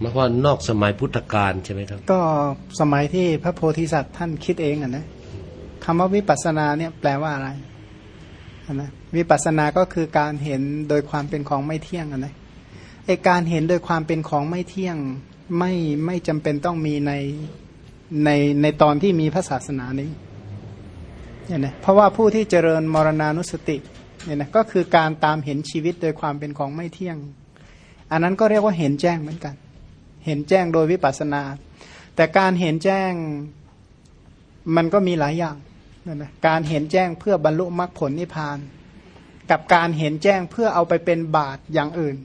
หมายความว่านอกสมัยพุทธกาลใช่ไหมครับ ก็สมัยที่พระโพธิสัตว์ท่านคิดเองอะนะคำว่าวิปัสสนาเนี่ยแปลว่าอะไรนะวิปัสสนาก็คือการเห็นโดยความเป็นของไม่เที่ยงอะนะไอการเห็นโดยความเป็นของไม่เที่ยงไม่ไม่จำเป็นต้องมีในในในตอนที่มีพระศาสนานี้เนี่ยนะเพราะว่าผู้ที่เจริญมรณานุสติเนี่ยนะก็คือการตามเห็นชีวิตโดยความเป็นของไม่เที่ยง อันนั้นก็เรียกว่าเห็นแจ้งเหมือนกัน เห็นแจ้งโดยวิปัสสนา แต่การเห็นแจ้งมันก็มีหลายอย่างนะนะการเห็นแจ้งเพื่อบรรลุมรรคผลนิพพาน กับการเห็นแจ้งเพื่อเอาไปเป็นบาตรอย่างอื่น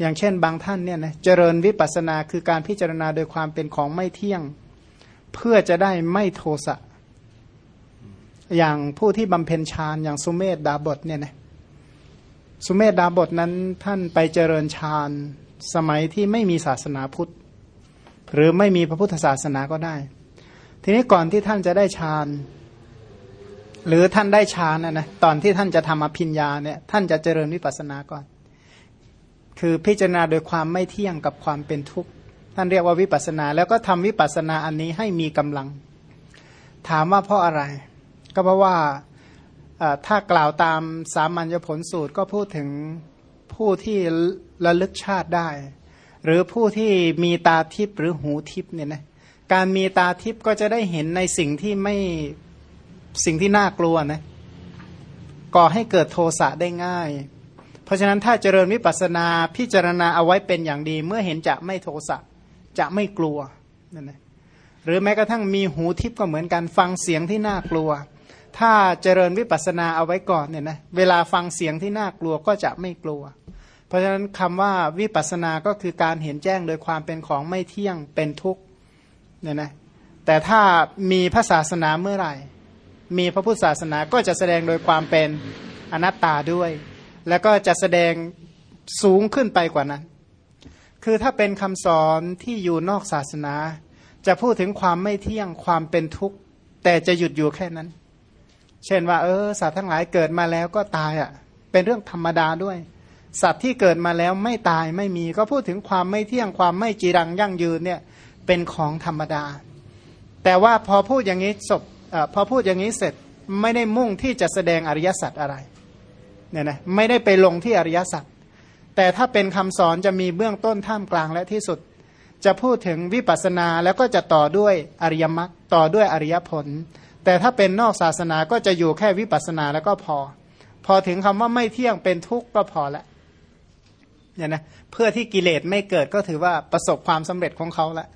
อย่างเช่นบางท่านเนี่ยนะเจริญวิปัสสนาคือการพิจารณาโดยความเป็นของไม่เที่ยง เพื่อจะได้ไม่โทสะอย่างผู้ที่บำเพ็ญฌานอย่างสุเมธดาบทเนี่ยนะ สุเมธดาบทนั้นท่านไปเจริญฌานสมัยที่ไม่มีศาสนาพุทธ หรือไม่มีพระพุทธศาสนาก็ได้ ทีนี้ก่อนที่ท่านจะได้ฌานหรือท่านได้ฌานนะนะตอนที่ท่านจะทำอภิญญาเนี่ยท่านจะเจริญวิปัสสนาก่อน คือพิจารณาโดยความไม่เที่ยงกับความเป็นทุกข์ท่านเรียกว่าวิปัสสนา แล้วก็ทำวิปัสสนาอันนี้ให้มีกำลัง ถามว่าเพราะอะไร ก็เพราะว่า ถ้ากล่าวตามสามัญญผลสูตรก็พูดถึงผู้ที่ระลึกชาติได้ หรือผู้ที่มีตาทิพย์หรือหูทิพย์เนี่ยนะการมีตาทิพย์ก็จะได้เห็นในสิ่งที่ไม่สิ่งที่น่ากลัวนะก่อให้เกิดโทสะได้ง่าย เพราะฉะนั้นถ้าเจริญวิปัสนาพิจารณาเอาไว้เป็นอย่างดี เมื่อเห็นจะไม่โทสะจะไม่กลัวนั่นนะหรือแม้กระทั่งมีหูทิพย์ก็เหมือนกันฟังเสียงที่น่ากลัว ถ้าเจริญวิปัสนาเอาไว้ก่อนเนี่ยนะเวลาฟังเสียงที่น่ากลัวก็จะไม่กลัว เพราะฉะนั้นคำว่าวิปัสนาก็คือการเห็นแจ้งโดยความเป็นของไม่เที่ยงเป็นทุกข์เนี่ยนะแต่ถ้ามีพระศาสนาเมื่อไหร่ มีพระพุทธศาสนาก็จะแสดงโดยความเป็นอนัตตาด้วย แล้วก็จะแสดงสูงขึ้นไปกว่านั้น คือถ้าเป็นคำสอนที่อยู่นอกศาสนา จะพูดถึงความไม่เที่ยงความเป็นทุกข์ แต่จะหยุดอยู่แค่นั้น เช่นว่าเออสัตว์ทั้งหลายเกิดมาแล้วก็ตายอะ เป็นเรื่องธรรมดาด้วย สัตว์ที่เกิดมาแล้วไม่ตายไม่มีก็พูดถึงความไม่เที่ยงความไม่จีรังยั่งยืนเนี่ยเป็นของธรรมดา แต่ว่าพอพูดอย่างนี้ศพอพอพูดอย่างนี้เสร็จไม่ได้มุ่งที่จะแสดงอริยสัจอะไรเนี่ยนะไม่ได้ไปลงที่อริยสัจแต่ถ้าเป็นคำสอนจะมีเบื้องต้นท่ามกลางและที่สุด จะพูดถึงวิปัสสนาแล้วก็จะต่อด้วยอริยมรรคต่อด้วยอริยผล แต่ถ้าเป็นนอกศาสนาก็จะอยู่แค่วิปัสสนาแล้วก็พอ พอถึงคำว่าไม่เที่ยงเป็นทุกข์ก็พอละเนี่ยนะเพื่อที่กิเลสไม่เกิดก็ถือว่าประสบความสำเร็จของเขาละ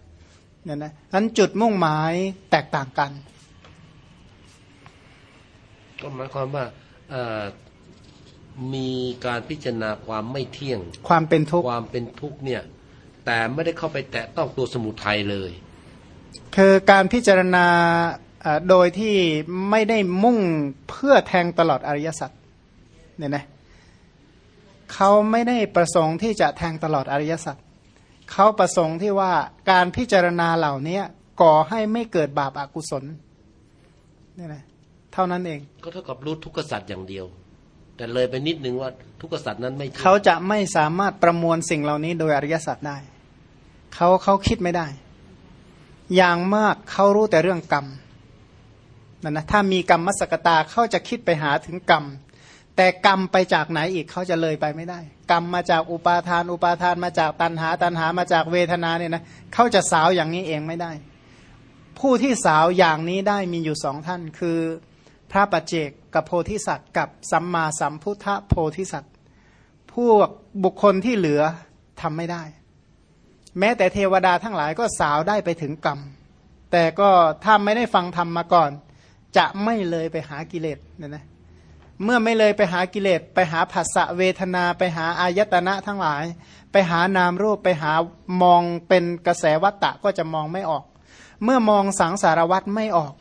เนี่ยนะนั้นจุดมุ่งหมายแตกต่างกัน ก็หมายความว่ามีการพิจารณาความไม่เที่ยง ความเป็นทุกข์ความเป็นทุกข์เนี่ย แต่ไม่ได้เข้าไปแตะต้องตัวสมุทัยเลย คือการพิจารณา โดยที่ไม่ได้มุ่งเพื่อแทงตลอดอริยสัจเนี่ยนะเขาไม่ได้ประสงค์ที่จะแทงตลอดอริยสัจเขาประสงค์ที่ว่าการพิจารณาเหล่านี้ก่อให้ไม่เกิดบาปอากุศลเนี่ยนะท่านั้นเอง ก็เท่ากับรู้ทุกขสัตว์อย่างเดียว แต่เลยไปนิดนึงว่าทุกขสัตว์นั้นไม่เขาจะไม่สามารถประมวลสิ่งเหล่านี้โดยอริยสัจได้เขาเขาคิดไม่ได้ อย่างมากเขารู้แต่เรื่องกรรม นั่นนะถ้ามีกรรมมสกตาเขาจะคิดไปหาถึงกรรม แต่กรรมไปจากไหนอีกเขาจะเลยไปไม่ได้ กรรมมาจากอุปาทาน อุปาทานมาจากตันหา ตันหามาจากเวทนาเนี่ยนะเขาจะสาวอย่างนี้เองไม่ได้ ผู้ที่สาวอย่างนี้ได้มีอยู่สองท่าน คือพระปัจเจกกับโพธิสัตว์กับสัมมาสัมพุทธโพธิสัตว์พวกบุคคลที่เหลือทำไม่ได้ แม้แต่เทวดาทั้งหลายก็สาวได้ไปถึงกรรม แต่ก็ถ้าไม่ได้ฟังธรรมมาก่อน จะไม่เลยไปหากิเลสเนี่ยนะเมื่อไม่เลยไปหากิเลสไปหาผัสสะเวทนาไปหาอายตนะทั้งหลาย ไปหานามรูปไปหามองเป็นกระแสวัตตะก็จะมองไม่ออก เมื่อมองสังสารวัตไม่ออก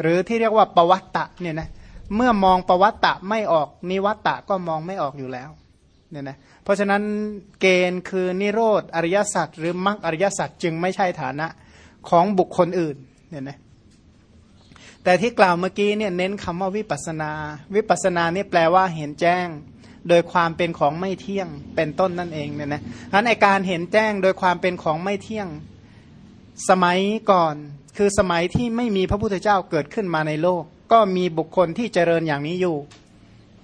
หรือที่เรียกว่าปวัตตะเนี่ยนะเมื่อมองปวัตตะไม่ออก นิวัตตะก็มองไม่ออกอยู่แล้วเนี่ยนะเพราะฉะนั้นเกณฑ์คือนิโรธอริยสัจหรือมรรคอริยสัจจึงไม่ใช่ฐานะของบุคคลอื่นเนี่ยนะ แต่ที่กล่าวเมื่อกี้เนี่ยเน้นคำว่าวิปัสนา วิปัสนาเนี่ยแปลว่าเห็นแจ้ง โดยความเป็นของไม่เที่ยงเป็นต้นนั่นเองเนี่ยนะนั้นการเห็นแจ้งโดยความเป็นของไม่เที่ยงสมัยก่อน คือสมัยที่ไม่มีพระพุทธเจ้าเกิดขึ้นมาในโลก ก็มีบุคคลที่เจริญอย่างนี้อยู่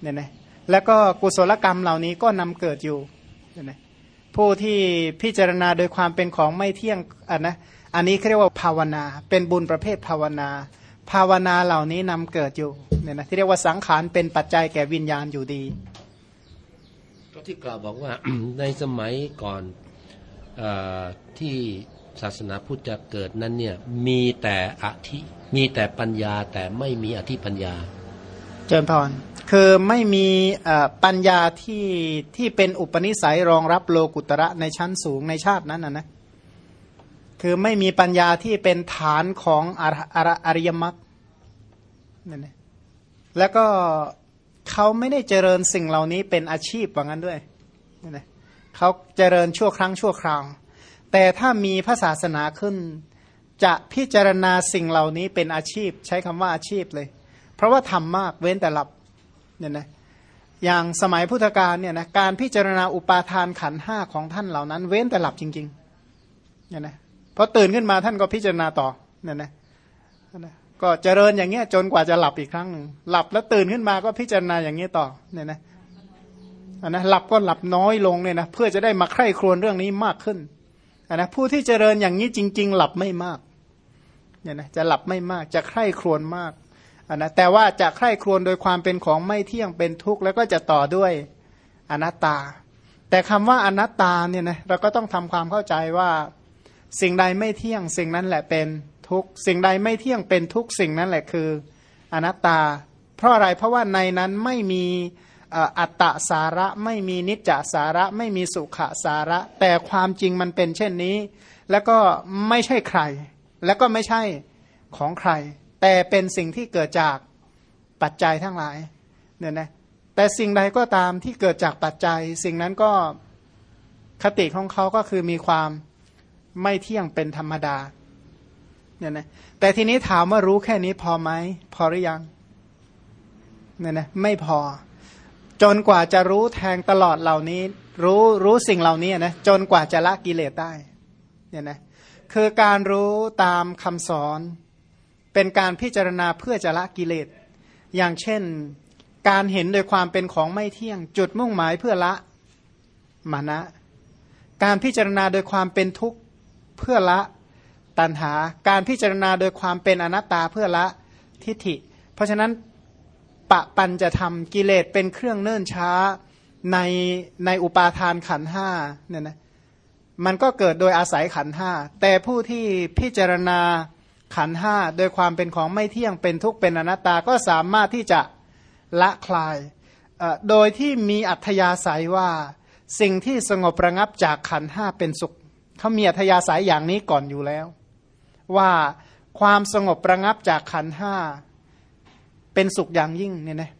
เนี่ยนะแล้วก็กุศลกรรมเหล่านี้ก็นำเกิดอยู่เนี่ยนะผู้ที่พิจารณาโดยความเป็นของไม่เที่ยงอันนะอันนี้เรียกว่าภาวนา เป็นบุญประเภทภาวนา ภาวนาเหล่านี้นำเกิดอยู่เนี่ยนะที่เรียกว่าสังขารเป็นปัจจัยแก่วิญญาณอยู่ดีก็ที่กล่าวบอกว่าในสมัยก่อนเออที่ศาสนาพุทธจะเกิดนั้นเนี่ยมีแต่อธิมีแต่ปัญญาแต่ไม่มีอธิปัญญา เจริญพรคือไม่มีเอ่อปัญญาที่ที่เป็นอุปนิสัยรองรับโลกุตระในชั้นสูงในชาตินั้นนะนะ คือไม่มีปัญญาที่เป็นฐานของอรอริยมรรคนั่นนะแล้วก็เขาไม่ได้เจริญสิ่งเหล่านี้เป็นอาชีพว่างั้นด้วยนั่นเขาเจริญชั่วครั้งชั่วคราว แต่ถ้ามีพระศาสนาขึ้น จะพิจารณาสิ่งเหล่านี้เป็นอาชีพ ใช้คำว่าอาชีพเลย เพราะว่าทำมากเว้นแต่หลับเนี่ยนะอย่างสมัยพุทธกาลเนี่ยนะการพิจารณาอุปาทานขันห้าของท่านเหล่านั้น เว้นแต่หลับจริงๆเนี่ยนะ พอตื่นขึ้นมาท่านก็พิจารณาต่อเนี่ยนะนะก็เจริญอย่างเงี้ยจนกว่าจะหลับอีกครั้งหนึ่งหลับแล้วตื่นขึ้นมาก็พิจารณาอย่างเงี้ยต่อเนี่ยนะอันนะหลับก็หลับน้อยลงเนี่ยนะเพื่อจะได้มาใคร่ครวญเรื่องนี้มากขึ้นอันนะผู้ที่เจริญอย่างนี้จริง ๆ หลับไม่มากเนี่ยนะจะหลับไม่มากจะใคร่ครวญมากอันนะแต่ว่าจะใคร่ครวญโดยความเป็นของไม่เที่ยงเป็นทุกข์แล้วก็จะต่อด้วยอนัตตา แต่คำว่าอนัตตาเนี่ยนะเราก็ต้องทำความเข้าใจว่า สิ่งใดไม่เที่ยง สิ่งนั้นแหละเป็นทุกสิ่งใดไม่เที่ยงเป็นทุกสิ่งนั้นแหละคือ อนัตตา เพราะอะไรเพราะว่าในนั้นไม่มีอัตตสาระไม่มีนิจจสาระไม่มีสุขสาระ แต่ความจริงมันเป็นเช่นนี้ แล้วก็ไม่ใช่ใคร แล้วก็ไม่ใช่ของใคร แต่เป็นสิ่งที่เกิดจากปัจจัยทั้งหลายเนี่ยนะแต่สิ่งใดก็ตามที่เกิดจากปัจจัย สิ่งนั้นก็คติของเขาก็คือมีความ ไม่เที่ยงเป็นธรรมดาเนี่ยนะแต่ทีนี้ถามว่ารู้แค่นี้พอไหมพอหรือยังเนี่ยนะไม่พอ จนกว่าจะรู้แทงตลอดเหล่านี้ รู้รู้สิ่งเหล่านี้นะจนกว่าจะละกิเลสได้เนี่ยนะคือการรู้ตามคำสอน เป็นการพิจารณาเพื่อจะละกิเลส อย่างเช่น การเห็นโดยความเป็นของไม่เที่ยง จุดมุ่งหมายเพื่อละมานะ การพิจารณาโดยความเป็นทุกข์ เพื่อละตัณหา การพิจารณาโดยความเป็นอนัตตาเพื่อละทิฏฐิ เพราะฉะนั้นปะปันจะทำกิเลสเป็นเครื่องเนิ่นช้าในในอุปาทานขันห้าเนี่ยนะมันก็เกิดโดยอาศัยขันห้าแต่ผู้ที่พิจารณาขันห้าโดยความเป็นของไม่เที่ยงเป็นทุกข์เป็นอนัตตาก็สามารถที่จะละคลาย โดยที่มีอัธยาศัยว่าสิ่งที่สงบระงับจากขันห้าเป็นสุข เขามีอัธยาศัยอย่างนี้ก่อนอยู่แล้ว ว่าความสงบประงับจากขันห้าเป็นสุขอย่างยิ่งเนี่ยนะ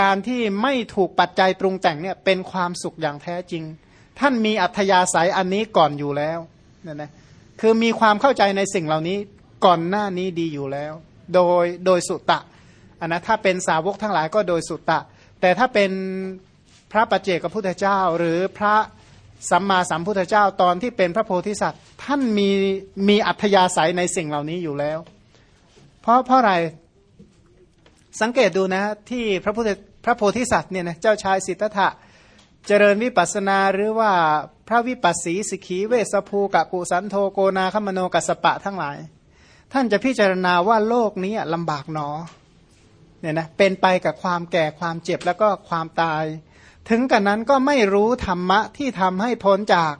การที่ไม่ถูกปัจจัยปรุงแต่งเนี่ยเป็นความสุขอย่างแท้จริง ท่านมีอัธยาศัยอันนี้ก่อนอยู่แล้วเนี่ยนะคือมีความเข้าใจในสิ่งเหล่านี้ก่อนหน้านี้ดีอยู่แล้ว โดยโดยสุตตะอันนะถ้าเป็นสาวกทั้งหลายก็โดยสุตตะแต่ถ้าเป็นพระปัจเจกพุทธเจ้า หรือพระ สัมมาสัมพุทธเจ้าตอนที่เป็นพระโพธิสัตว์ ท่านมีมีอัธยาศัยในสิ่งเหล่านี้อยู่แล้ว เพราะเพราะอะไรสังเกตดูนะที่พระพุทธพระโพธิสัตว์เนี่ยนะเจ้าชายสิทธัตถะเจริญวิปัสนาหรือว่าพระวิปัสสีสิกีเวสภูกะกุสันโทโกนาคมโนกัสปะทั้งหลาย ท่านจะพิจารณาว่าโลกนี้ลำบากหนอเนี่ยนะเป็นไปกับความแก่ความเจ็บแล้วก็ความตาย ถึงกันนั้นก็ไม่รู้ธรรมะที่ทำให้พ้นจาก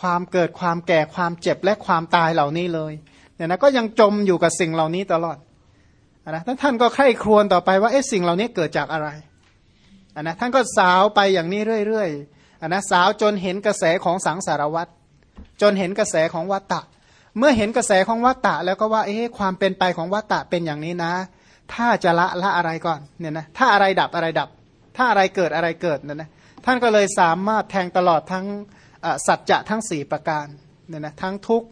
ความเกิดความแก่ความเจ็บและความตายเหล่านี้เลยเนี่ยนะก็ยังจมอยู่กับสิ่งเหล่านี้ตลอดนะท่านก็ใคร่ครวญต่อไปว่าเอ๊ะสิ่งเหล่านี้เกิดจากอะไรนนะท่านก็สาวไปอย่างนี้เรื่อยๆนนะสาวจนเห็นกระแสของสังสารวัตรจนเห็นกระแสของวัตตะ เมื่อเห็นกระแสของวัตตะ แล้วก็ว่าเอ๊ะความเป็นไปของวัตตะเป็นอย่างนี้นะ ถ้าจะละละอะไรก่อนเนี่ยนะถ้าอะไรดับอะไรดับ ถ้าอะไรเกิดอะไรเกิดนะนะท่านก็เลยสามารถแทงตลอดทั้งสัจจะทั้ง 4 ประการเนี่ยนะทั้งทุก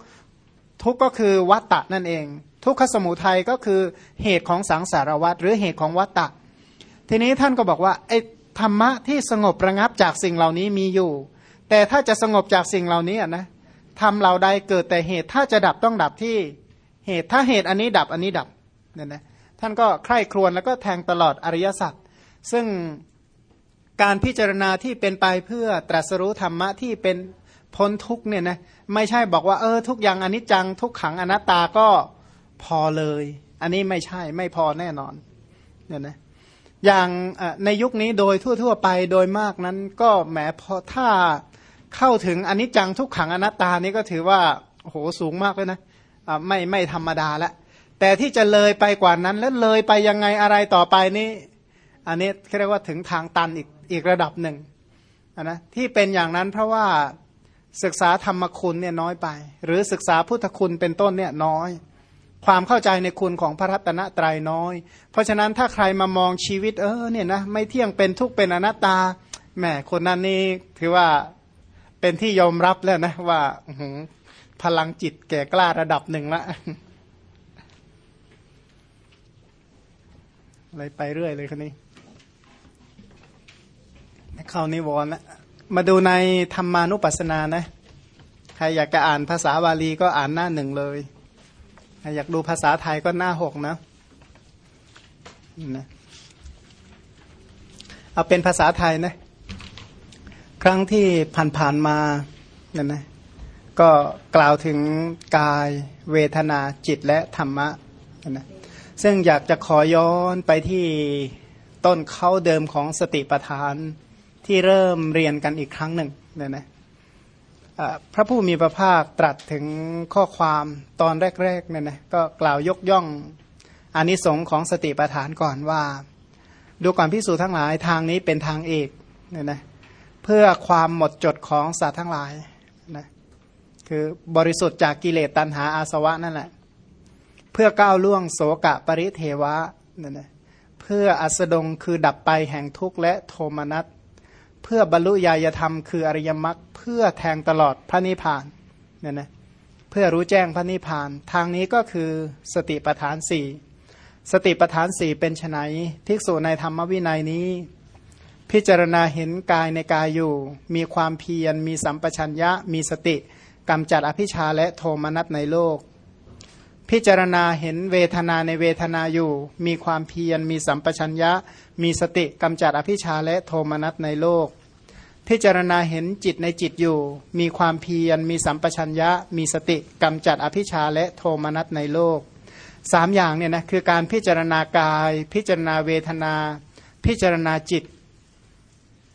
ทุกก็คือวัตตะนั่นเอง ทุกขสมุทัยก็คือเหตุของสังสารวัตหรือเหตุของวัตตะ ทีนี้ท่านก็บอกว่าไอ้ธรรมะที่สงบระงับจากสิ่งเหล่านี้มีอยู่ แต่ถ้าจะสงบจากสิ่งเหล่านี้นะทำเหล่าใดเกิดแต่เหตุถ้าจะดับต้องดับที่เหตุถ้าเหตุอันนี้ดับอันนี้ดับเนี่ยนะท่านก็ใคร่ครวญแล้วก็แทงตลอดอริยสัจซึ่ง การพิจารณาที่เป็นไปเพื่อตรัสรู้ธรรมะที่เป็นพ้นทุกเนี่ยนะไม่ใช่บอกว่าเออทุกอย่างอนิจจัง ทุกขังอนัตตาก็พอเลย อันนี้ไม่ใช่ไม่พอแน่นอนเนี่ยนะอย่างในยุคนี้โดยทั่ว ๆ ไปโดยมากนั้นก็แหมพอถ้าเข้าถึงอนิจจังทุกขังอนัตตานี้ก็ถือว่าโหสูงมากเลยนะะไม่ไม่ธรรมดาล้วแต่ที่จะเลยไปกว่านั้นแล้วเลยไปยังไงอะไรต่อไปนี้อันนี้เรียกว่าถึงทางตันอีก อีกระดับหนึ่งนะที่เป็นอย่างนั้นเพราะว่าศึกษาธรรมคุณเนี่ยน้อยไป หรือศึกษาพุทธคุณเป็นต้นเนี่ยน้อย ความเข้าใจในคุณของพระรัตนตรัยน้อย เพราะฉะนั้นถ้าใครมามองชีวิตเออเนี่ยนะไม่เที่ยงเป็นทุกข์เป็นอนัตตาแหมคนนั้นนี่ถือว่าเป็นที่ยอมรับแล้วนะว่าพลังจิตแก่กล้าระดับหนึ่งละอะไรไปเรื่อยเลยคนนี้ เข้านิวรณ์ละมาดูในธรรมานุปัสสนานะ ใครอยากจะอ่านภาษาบาลีก็อ่านหน้าหนึ่งเลยใครอยากดูภาษาไทยก็หน้าหกนะนะเอาเป็นภาษาไทยนะ ครั้งที่ผ่านๆมาเนี่ยนะก็กล่าวถึงกายเวทนาจิตและธรรมะนะซึ่งอยากจะขอย้อนไปที่ต้นเข้าเดิมของสติปัฏฐาน ที่เริ่มเรียนกันอีกครั้งหนึ่งเนี่ยนะพระผู้มีพระภาคตรัสถึงข้อความตอนแรกๆเนี่ยนะก็กล่าวยกย่องอานิสงส์ของสติปัฏฐานก่อนว่า ดูก่อนพิสูจน์ทั้งหลายทางนี้เป็นทางเอกเนี่ยนะเพื่อความหมดจดของสัตว์ทั้งหลายนะคือบริสุทธิ์จากกิเลสตัณหาอาสวะนั่นแหละเพื่อก้าวล่วงโสกะปริเทวะเนี่ยนะเพื่ออัสดงคือดับไปแห่งทุกข์และโทมนัส เพื่อบรรลุญาณธรรมคืออริยมรรคเพื่อแทงตลอดพระนิพพานเนี่ยนะเพื่อรู้แจ้งพระนิพพาน ทางนี้ก็คือสติปัฏฐานสี่สติปัฏฐานสี่เป็นไนภิกษุในธรรมวินัยนี้ พิจารณาเห็นกายในกายอยู่ มีความเพียรมีสัมปชัญญะ มีสติกำจัดอภิชาและโทมนัสในโลก พิจารณาเห็นเวทนาในเวทนาอยู่ มีความเพียรมีสัมปชัญญะ มีสติกำจัดอภิชาและโทมนัสในโลก พิจารณาเห็นจิตในจิตอยู่ มีความเพียร มีสัมปชัญญะ มีสติกำจัดอภิชาและโทมนัสในโลกสามอย่างเนี่ยนะคือการพิจารณากาย พิจารณาเวทนา พิจารณาจิต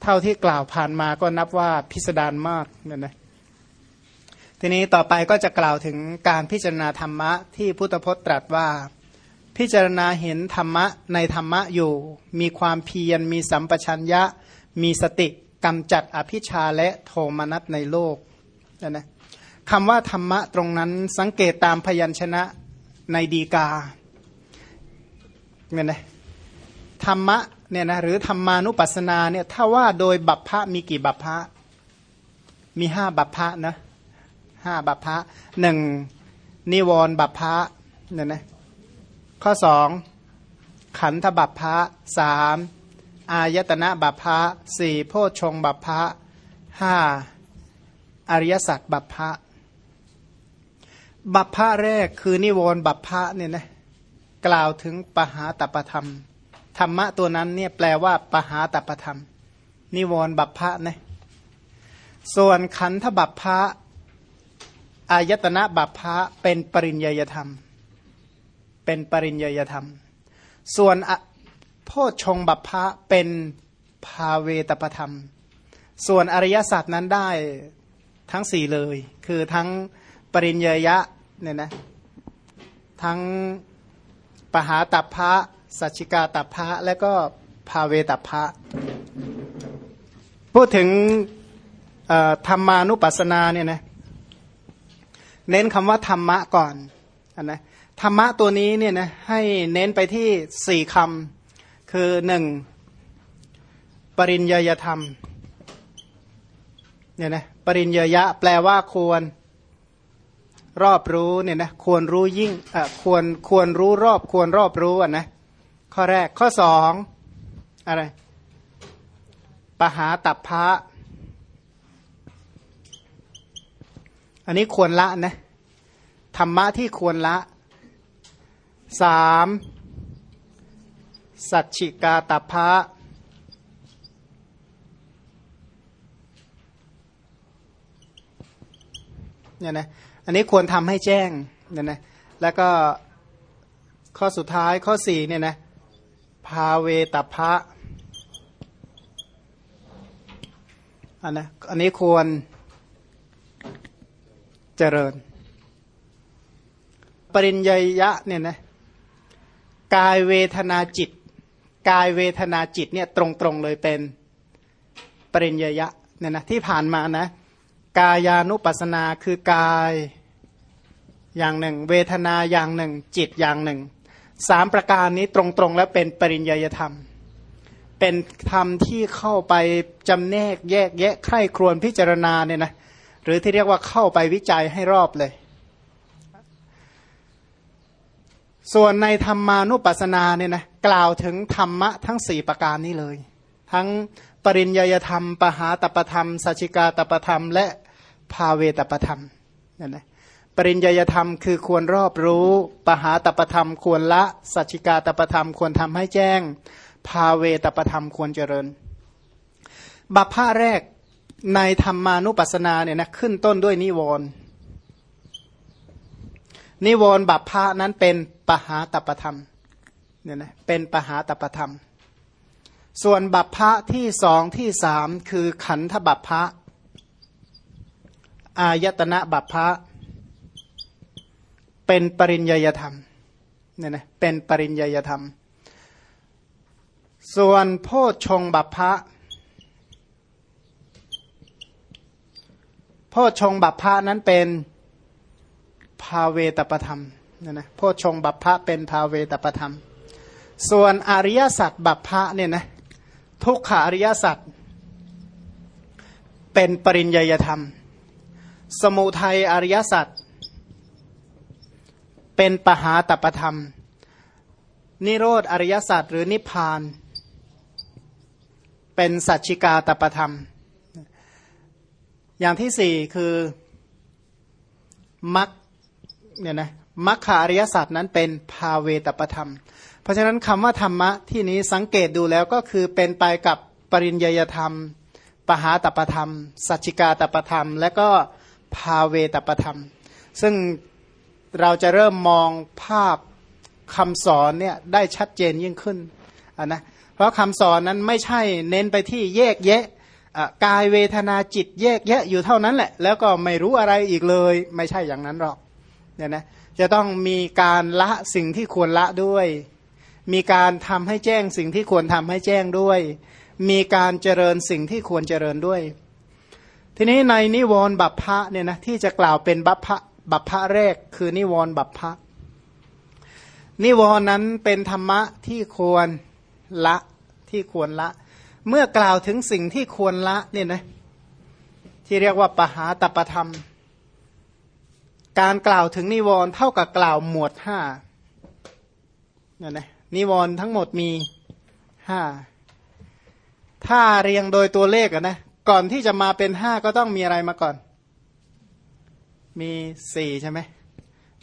เท่าที่กล่าวผ่านมาก็นับว่าพิสดารมากเนี่ยนะทีนี้ต่อไปก็จะกล่าวถึงการพิจารณาธรรมะที่พุทธพจน์ตรัสว่า พิจารณาเห็นธรรมะในธรรมะอยู่ มีความเพียรมีสัมปชัญญะ มีสติกำจัดอภิชาและโทมนัสในโลกนะนะคำว่าธรรมะตรงนั้นสังเกตตามพยัญชนะในดีกาเนี่ยนะธรรมะเนี่ยนะหรือธรรมานุปัสสนาเนี่ยถ้าว่าโดยบัพพะมีกี่บัพพะมีห้าบัพพะนะห้าบัพพะหนึ่งนิวรบัพพะเนี่ยนะ ข้อสองขันธบัพพะสามอายตนะบัพพะสี่โพชงบัพพะห้าอริยสัจบัพพะบัพพะแรกคือนิวรณ์บัพพะเนี่ยนะกล่าวถึงปหาตปธรรม ธรรมะตัวนั้นเนี่ยแปลว่าปหาตปธรรม นิวรณ์บัพพะนะส่วนขันธบัพพะอายตนะบัพพะเป็นปริญญยธรรม เป็นปริญญาธรรม ส่วนโพชงบัพพะเป็นภาเวตประธรรม ส่วนอริยสัจนั้นได้ทั้งสี่เลย คือทั้งปริญญยะเนี่ยนะทั้งปหาตัพพะสัจจิกาตัพพะและก็ภาเวตัพพะพูดถึงธรรมานุปัสสนาเนี่ยนะเน้นคำว่าธรรมะก่อนอนนะ ธรรมะตัวนี้เนี่ยนะให้เน้นไปที่สี่คำคือหนึ่งปริญญาธรรมเนี่ยนะปริญญายะแปลว่าควรรอบรู้เนี่ยนะควรรู้ยิ่งเอะควรควรรู้รอบควรรอบรู้อะนะข้อแรกข้อสองอะไรปหาตับพพะอันนี้ควรละนะธรรมะที่ควรละ สามสัจฉิกาตัพพะเนี่ยนะอันนี้ควรทำให้แจ้งเนี่ยนะแล้วก็ข้อสุดท้ายข้อสี่เนี่ยนะภาเวตพะอันนะอันนี้ควรเจริญ ปริญญยะเนี่ยนะ กายเวทนาจิต กายเวทนาจิตเนี่ยตรงๆเลยเป็นปริญญยะเนี่ยนะที่ผ่านมานะกายานุปัสนาคือกายอย่างหนึ่ง เวทนาอย่างหนึ่ง จิตอย่างหนึ่งสามประการนี้ตรงๆ แล้วเป็นปริญญาธรรม เป็นธรรมที่เข้าไปจำแนกแยกแยะใคร่ครวญพิจารณาเนี่ยนะหรือที่เรียกว่าเข้าไปวิจัยให้รอบเลย ส่วนในธรรมานุปัสสนาเนี่ยนะกล่าวถึงธรรมะทั้งสี่ประการนี้เลย ทั้งปริญญาธรรม ปหาตปธรรมสัชิกาตปธรรม และภาเวตปธรรมนั่นนะปริญญาธรรมคือควรรอบรู้ปหาตปธรรม ควรละสัชิกาตปธรรม ควรทำให้แจ้ง ภาเวตปธรรมควรเจริญ บัพพะแรกในธรรมานุปัสสนาเนี่ยนะขึ้นต้นด้วยนิวรณ์ นิวรณ์บัพพะนั้นเป็นปหาตปธรรมเนี่ยนะเป็นปหาตปธรรม ส่วนบัพพะที่สองที่สามคือขันธบัพพะอายตนะบัพพะเป็นปริญญาธรรมเนี่ยนะเป็นปริญญาธรรม ส่วนโพชงบัพพะโพชงบัพพะนั้นเป็น ภาเวตประธรรมเนี่ยนะโพชงบัพพะเป็นภาเวตประธรรม ส่วนอริยสัจบัพพะเนี่ยนะทุกขาอริยสัจเป็นปริญญาธรรม สมุทัยอริยสัจเป็นปหาตประธรรม นิโรธอริยสัจหรือนิพพาน เป็นสัจชิกาตประธรรม อย่างที่สี่คือมัค เนี่ยนะมัคคาริยสัตว์นั้นเป็นภาเวตประธรรม เพราะฉะนั้นคำว่าธรรมะที่นี้สังเกตดูแล้วก็คือเป็นไปกับปริญญาธรรม ปหาตประธรรม สัจจิกาตประธรรม และก็ภาเวตประธรรม ซึ่งเราจะเริ่มมองภาพคำสอนเนี่ยได้ชัดเจนยิ่งขึ้นนนะเพราะคำสอนนั้นไม่ใช่เน้นไปที่แยกแยะกายเวทนาจิตแยกแยะอยู่เท่านั้นแหละ แล้วก็ไม่รู้อะไรอีกเลย ไม่ใช่อย่างนั้นหรอก เนี่ยนะจะต้องมีการละสิ่งที่ควรละด้วย มีการทำให้แจ้งสิ่งที่ควรทำให้แจ้งด้วย มีการเจริญสิ่งที่ควรเจริญด้วย ทีนี้ในนิวรณ์บัพพะเนี่ยนะที่จะกล่าวเป็นบัพพะบัพพะแรกคือนิวรณ์บัพพะนิวรณ์นั้นเป็นธรรมะที่ควรละที่ควรละ เมื่อกล่าวถึงสิ่งที่ควรละเนี่ยนะที่เรียกว่าปหาตประธรรม การกล่าวถึงนิวรณ์เท่ากับกล่าวหมวดห้าเนี่ยนะนิวรณ์ทั้งหมดมีห้าถ้าเรียงโดยตัวเลขอะนะก่อนที่จะมาเป็นห้าก็ต้องมีอะไรมาก่อน มีสี่ใช่ไหม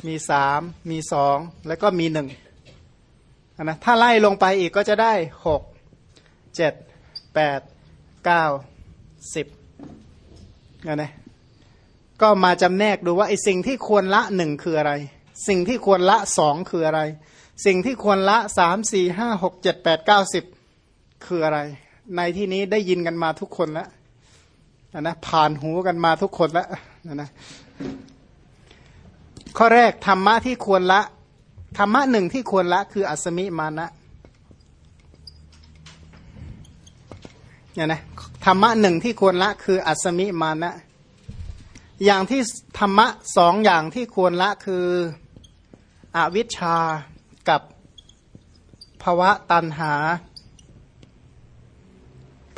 มีสามมีสองแล้วก็มีหนึ่งนะถ้าไล่ลงไปอีกก็จะได้หกเจ็ดแปดเก้าสิบนะนะ ก็มาจำแนกดูว่าไอ้สิ่งที่ควรละหนึ่งคืออะไร สิ่งที่ควรละสองคืออะไร สิ่งที่ควรละสามสี่ห้าหกเจ็ดแปดเก้าสิบคืออะไร ในที่นี้ได้ยินกันมาทุกคนแล้วนะผ่านหูกันมาทุกคนแล้วนะนะข้อแรกธรรมะที่ควรละธรรมะหนึ่งที่ควรละคืออัศมิมานะเนี่ยนะธรรมะหนึ่งที่ควรละคืออัศมิมานะ อย่างที่ธรรมะสองอย่างที่ควรละคืออวิชชากับภวะตันหา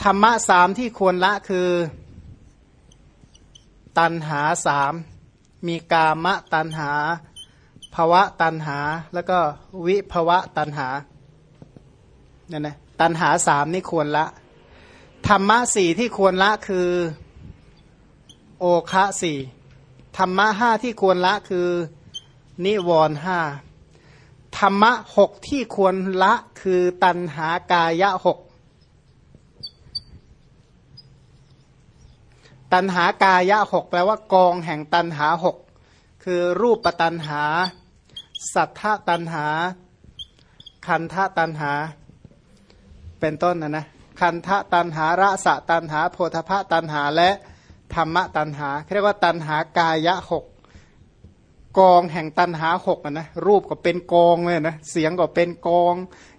ธรรมะสามที่ควรละคือ ตันหาสามมีกามะตันหาภวะตันหาแล้วก็วิภวะตันหาเนี่ยนะตันหาสามนี่ควรละ ธรรมะสี่ที่ควรละคือ โอคะสี่ธรรมะห้าที่ควรละคือนิวรห้าธรรมะหกที่ควรละคือตันหากายะหกตันหากายะหกแปลว่ากองแห่งตันหาหกคือรูปปตันหา สัทธตันหา คันธตันหา เป็นต้นนะนะคันธตันหาระสะตันหาโพธพะตันหาและ ธรรมะตันหาเรียกว่าตันหากายะหกกองแห่งตันหาหกนะรูปก็เป็นกองเลยนะเสียงก็เป็นกอง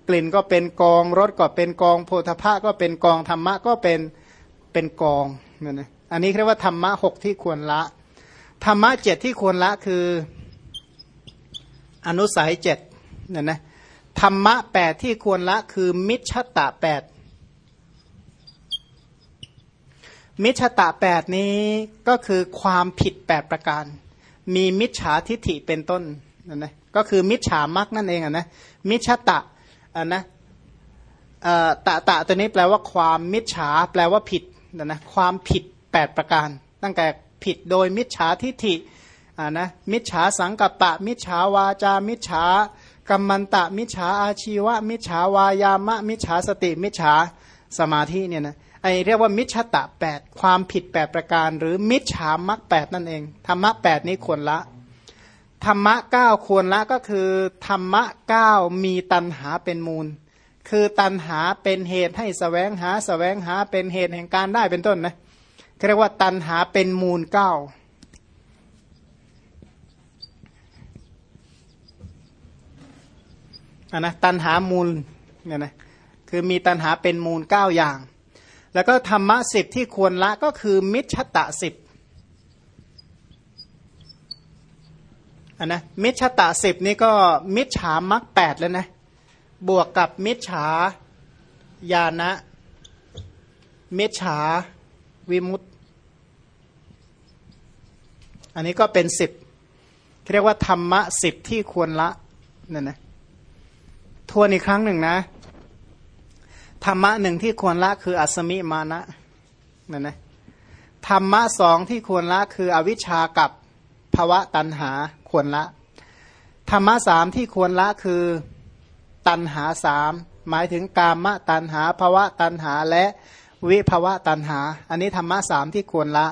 กลิ่นก็เป็นกองรสก็เป็นกองโพธพะก็เป็นกองธรรมะก็เป็นเป็นกองเนี่ยนะอันนี้เรียกว่าธรรมะหกที่ควรละธรรมะเจ็ดที่ควรละคืออนุสัยเจ็ดเนี่ยนะธรรมะแปดที่ควรละคือมิชตะแปด มิชตะแปดนี้ก็คือความผิดแปดประการ มีมิจฉาทิฐิเป็นต้นนะนะก็คือมิจฉามักนั่นเองอะนะมิชตะอะนะตะตะตัวนี้แปลว่าความมิจฉาแปลว่าผิดนะนะความผิดแปดประการ ตั้งแต่ผิดโดยมิจฉาทิฐิอ่านะมิจฉาสังกัปปะ มิจฉาวาจา มิจฉากรรมันตะ มิจฉาอาชีวะ มิจฉาวายามะ มิจฉาสติ มิจฉาสมาธิเนี่ยนะ ไอเรียกว่ามิจฉาตะแปดความผิดแปดประการ หรือมิจฉามักแปดนั่นเองธรรมะแปดนี้ควรละธรรมะเก้าควรละก็คือธรรมะเก้ามีตันหาเป็นมูล คือตันหาเป็นเหตุให้สแสวงหาสแสวงหาเป็นเหตุแห่งการได้เป็นต้นนะเรียกว่าตันหาเป็นมูลเก้าอันนะตันหามูลเนี่ยนะคือมีตันหาเป็นมูลเก้าอย่าง แล้วก็ธรรมะสิบที่ควรละก็คือมิจฉตะสิบอันนะมิจฉตะสิบนี่ก็มิจฉามักแปดแล้วนะ บวกกับมิจฉาญาณะมิจฉาวิมุตอันนี้ก็เป็นสิบเรียกว่าธรรมะสิบที่ควรละนั่นนะทวนอีกครั้งหนึ่งนะ ธรรมะหนึ่งที่ควรละคืออัศมิมานะนั่นนะธรรมะสองที่ควรละคืออวิชากับภวะตันหาควรละ ธรรมะสามที่ควรละคือตันหาสามหมายถึงกามะตันหาภวะตันหาและวิภวะตันหา อันนี้ธรรมะสามที่ควรละ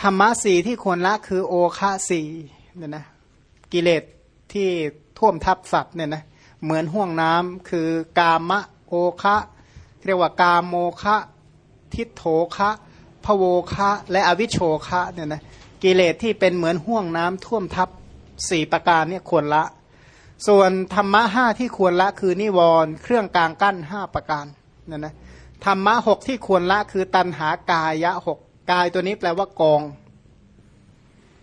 ธรรมะสี่ที่ควรละคือโอคะสี่เนี่ยนะกิเลสที่ท่วมทับสัตว์เนี่ยนะเหมือนห่วงน้ำคือกามะ โอคะเรียกว่ากามโมคะทิโถคะพโวคะและอวิโชคะเนี่ยนะกิเลสที่เป็นเหมือนห่วงน้ำท่วมทับสี่ประการเนี่ยควรละ ส่วนธรรมะห้าที่ควรละคือนิวรณ์เครื่องกลางกั้นห้าประการเนี่ยนะธรรมะหกที่ควรละคือตันหากายะหกกายตัวนี้แปลว่ากอง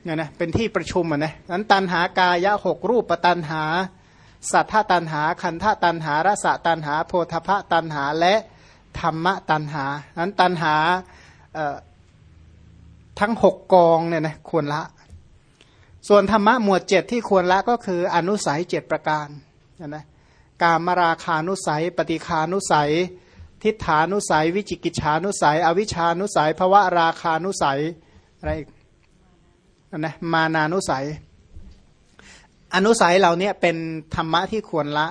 เนี่ยนะเป็นที่ประชุมอะนะนั้นตันหากายะหกรูปปตันหา สัทธตันหา คันธตันหารสะตันหา โพธพะตันหาและธรรมะตันหา นั้นตันหาทั้งหกกองเนี่ยนะควรละ ส่วนธรรมะหมวดเจ็ดที่ควรละก็คืออนุสัยเจ็ดประการนะกามราคานุสัย ปฏิคานุสัย ทิฏฐานุสัย วิจิกิจฉานุสัย อวิชานุสัยภวะราคานุสัยอะไรอีกนะมานานุสัย อนุสัยเหล่านี้เป็นธรรมะที่ควรละ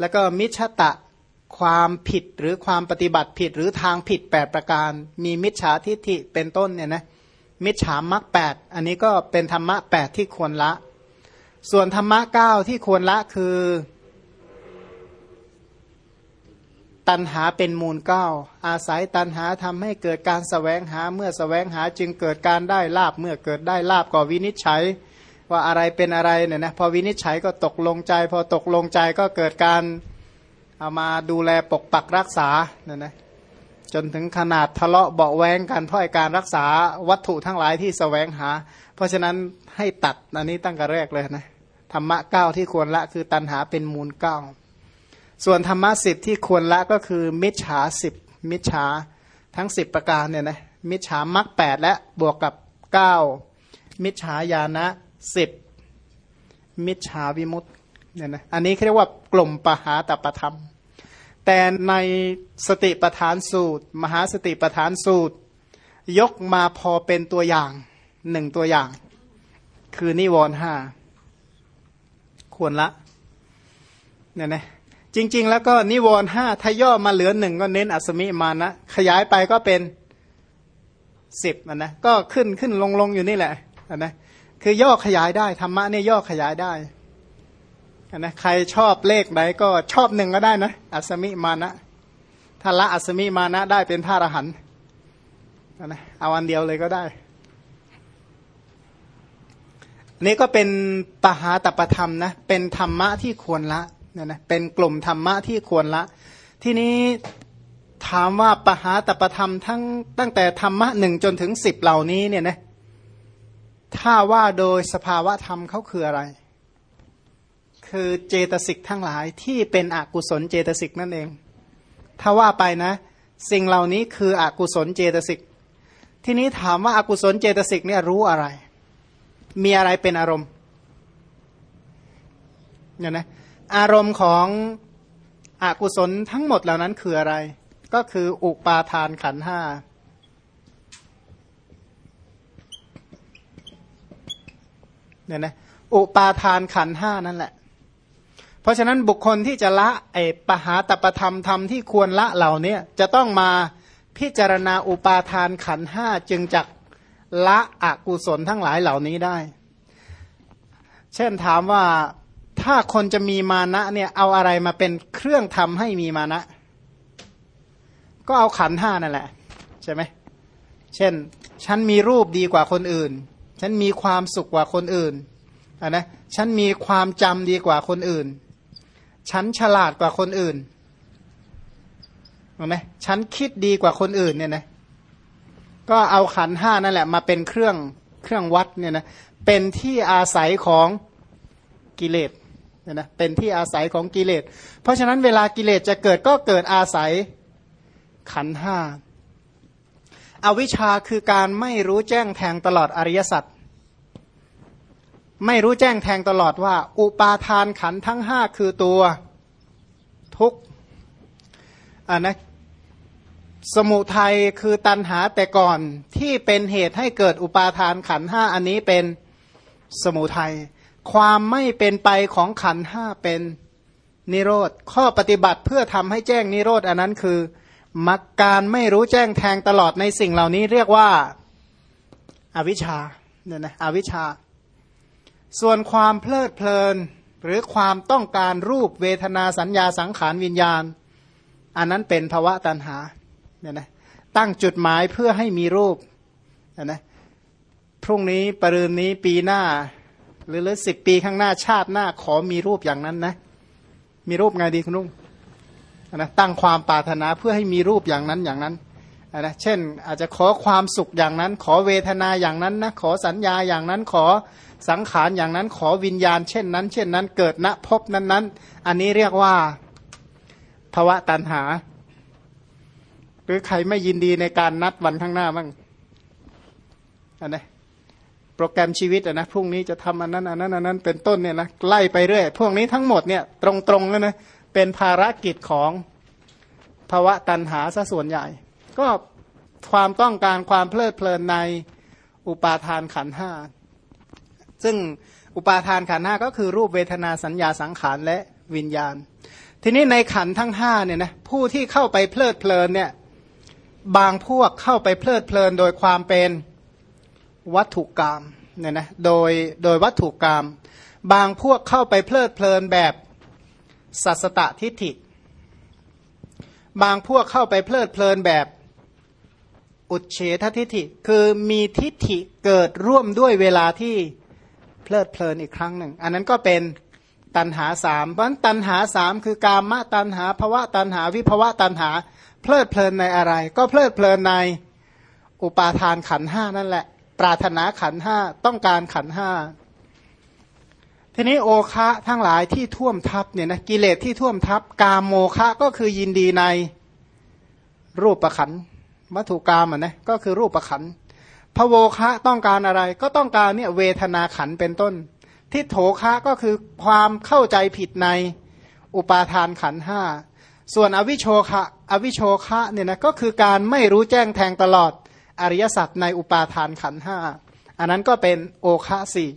แล้วก็มิชตะความผิดหรือความปฏิบัติผิดหรือทางผิดแปดประการ มีมิจฉาทิฏฐิเป็นต้นเนี่ยนะมิจฉามักแปดอันนี้ก็เป็นธรรมะแปดที่ควรละ ส่วนธรรมะเก้าที่ควรละคือ ตันหาเป็นมูลเก้าอาศัยตันหาทำให้เกิดการสแสวงหาเมื่อสแสวงหาจึงเกิดการได้ลาบเมื่อเกิดได้ลาบก็วินิจฉัย ว่าอะไรเป็นอะไรเนี่ยนะพอวินิจฉัยก็ตกลงใจ พอตกลงใจก็เกิดการเอามาดูแลปกปักรักษาเนี่ยนะจนถึงขนาดทะเลาะเบาแวงกันเพราะการรักษาวัตถุทั้งหลายที่สแสวงหา เพราะฉะนั้นให้ตัดอันนี้ตั้งแต่แรกเลยนะธรรมะเก้าที่ควรละคือตันหาเป็นมูลเก้าส่วนธรรมะสิบที่ควรละก็คือ มิจฉาสิบมิจฉาทั้งสิบประการเนี่ยนะมิจฉามักแปดและบวกกับเก้ามิจฉาญาณะ สิบมิจฉาวิมุตเนี่ยนะอันนี้เรียกว่ากลุ่มปหาตประธรรม แต่ในสติปทานสูตร มหาสติปทานสูตร ยกมาพอเป็นตัวอย่างหนึ่งตัวอย่าง คือนิวรณ์ห้าควรละเนี่ยนะจริง ๆ แล้วก็นิวรณ์ห้าถ้าย่อมาเหลือหนึ่งก็เน้นอัศมิมานะ ขยายไปก็เป็นสิบนะก็ขึ้นขึ้นลงลงอยู่นี่แหละนะ คือย่อขยายได้ธรรมะเนี่ยย่อขยายได้นะใครชอบเลขไหนก็ชอบหนึ่งก็ได้นะอัศมิมานะถ้าละอัศมิมานะได้เป็นพระอรหันต์นะเอาอันเดียวเลยก็ได้ นี่ก็เป็นปหาตปธรรมนะเป็นธรรมะที่ควรละนะนะเป็นกลุ่มธรรมะที่ควรละ ที่นี้ถามว่าปหาตปธรรมทั้งตั้งแต่ธรรมะหนึ่งจนถึงสิบเหล่านี้เนี่ยนะ ถ้าว่าโดยสภาวะธรรมเขาคืออะไร คือเจตสิกทั้งหลายที่เป็นอกุศลเจตสิกนั่นเอง ถ้าว่าไปนะ สิ่งเหล่านี้คืออกุศลเจตสิก ทีนี้ถามว่าอากุศลเจตสิกเนี่ยรู้อะไร มีอะไรเป็นอารมณ์เนี่ยนะอารมณ์ของอกุศลทั้งหมดเหล่านั้นคืออะไร ก็คืออุปาทานขันห้า เนี่ยนะอุปาทานขันห้านั่นแหละ เพราะฉะนั้นบุคคลที่จะละไอปหาตประธรรมธรรมที่ควรละเหล่านี้จะต้องมาพิจารณาอุปาทานขันห้าจึงจักละอกุศลทั้งหลายเหล่านี้ได้ เช่นถามว่าถ้าคนจะมีมานะเนี่ยเอาอะไรมาเป็นเครื่องทำให้มีมานะ ก็เอาขันห้านั่นแหละ ใช่ไหมเช่น ฉันมีรูปดีกว่าคนอื่น ฉันมีความสุขกว่าคนอื่นอะนะฉันมีความจำดีกว่าคนอื่น ฉันฉลาดกว่าคนอื่นเห็นไหมฉันคิดดีกว่าคนอื่นเนี่ยนะก็เอาขันห้านั่นแหละมาเป็นเครื่องเครื่องวัดเนี่ยนะเป็นที่อาศัยของกิเลสเนี่ยนะเป็นที่อาศัยของกิเลส เพราะฉะนั้นเวลากิเลสจะเกิดก็เกิดอาศัยขันห้า อวิชชาคือการไม่รู้แจ้งแทงตลอดอริยสัจไม่รู้แจ้งแทงตลอดว่า อุปาทานขันทั้งห้าคือตัวทุกอันนะสมุทัยคือตันหาแต่ก่อนที่เป็นเหตุให้เกิดอุปาทานขันห้าอันนี้เป็นสมุทัยความไม่เป็นไปของขันห้าเป็นนิโรธข้อปฏิบัติเพื่อทำให้แจ้งนิโรธอันนั้นคือ มักการไม่รู้แจ้งแทงตลอดในสิ่งเหล่านี้เรียกว่าอาวิชชาเนี่ยนะอวิชชา ส่วนความเพลิดเพลิน หรือความต้องการรูปเวทนาสัญญาสังขารวิญญาณ อันนั้นเป็นภาวะตัณหาเนี่ยนะตั้งจุดหมายเพื่อให้มีรูปนะพรุ่งนี้ปรืนนี้ปีหน้า หรือหรือสิบปีข้างหน้าชาติหน้าขอมีรูปอย่างนั้นนะ มีรูปไงดีคุณลุง นะตั้งความปรารถนาเพื่อให้มีรูปอย่างนั้นอย่างนั้นนะเช่นอาจจะขอความสุขอย่างนั้น ขอเวทนาอย่างนั้นนะขอสัญญาอย่างนั้นขอสังขารอย่างนั้น ขอวิญญาณ เช่นนั้น เช่นนั้นเกิดณพบนั้นนั้นอันนี้เรียกว่าภาวะตันหา หรือใครไม่ยินดีในการนัดวันข้างหน้าบ้างอันนี้โปรแกรมชีวิตอะนะพรุ่งนี้จะทำอันนั้นอันนั้นอันนั้นเป็นต้นเนี่ยนะไล่ไปเรื่อย พวกนี้ทั้งหมดเนี่ยตรงๆแล้วนะ เป็นภารกิจของภาวะตันหาซะส่วนใหญ่ ก็ความต้องการความเพลิดเพลินในอุปาทานขันห้าซึ่งอุปาทานขันห้าก็คือรูปเวทนาสัญญาสังขารและวิญญาณ ทีนี้ในขันทั้งห้าเนี่ยนะผู้ที่เข้าไปเพลิดเพลินเนี่ยบางพวกเข้าไปเพลิดเพลินโดยความเป็นวัตถุกรรมเนี่ยนะโดยโดยวัตถุกรรม บางพวกเข้าไปเพลิดเพลินแบบ สัสตทิฏฐิ บางพวกเข้าไปเพลิดเพลินแบบอุเฉททิฏฐิ คือมีทิฏฐิเกิดร่วมด้วยเวลาที่เพลิดเพลินอีกครั้งหนึ่ง อันนั้นก็เป็นตันหาสามเพราะตันหาสามคือกามะตันหาภวะตันหาวิภวะตันหา เพลิดเพลินในอะไร ก็เพลิดเพลินในอุปาทานขันห้านั่นแหละ ปรารถนาขันห้าต้องการขันห้า ทีนี้โอคะทั้งหลายที่ท่วมทับเนี่ยนะกิเลสที่ท่วมทับกามโมคะก็คือยินดีในรูปประขันวัตถุกรรมอะนะก็คือรูปประขันพระโวคะต้องการอะไรก็ต้องการเนี่ยเวทนาขันเป็นต้น ทิฏโถคะก็คือความเข้าใจผิดในอุปาทานขันห้าส่วนอวิโชคะอวิโชคะเนี่ยนะก็คือการไม่รู้แจ้งแทงตลอดอริยสัจในอุปาทานขันห้าอันนั้นก็เป็นโอคะสี่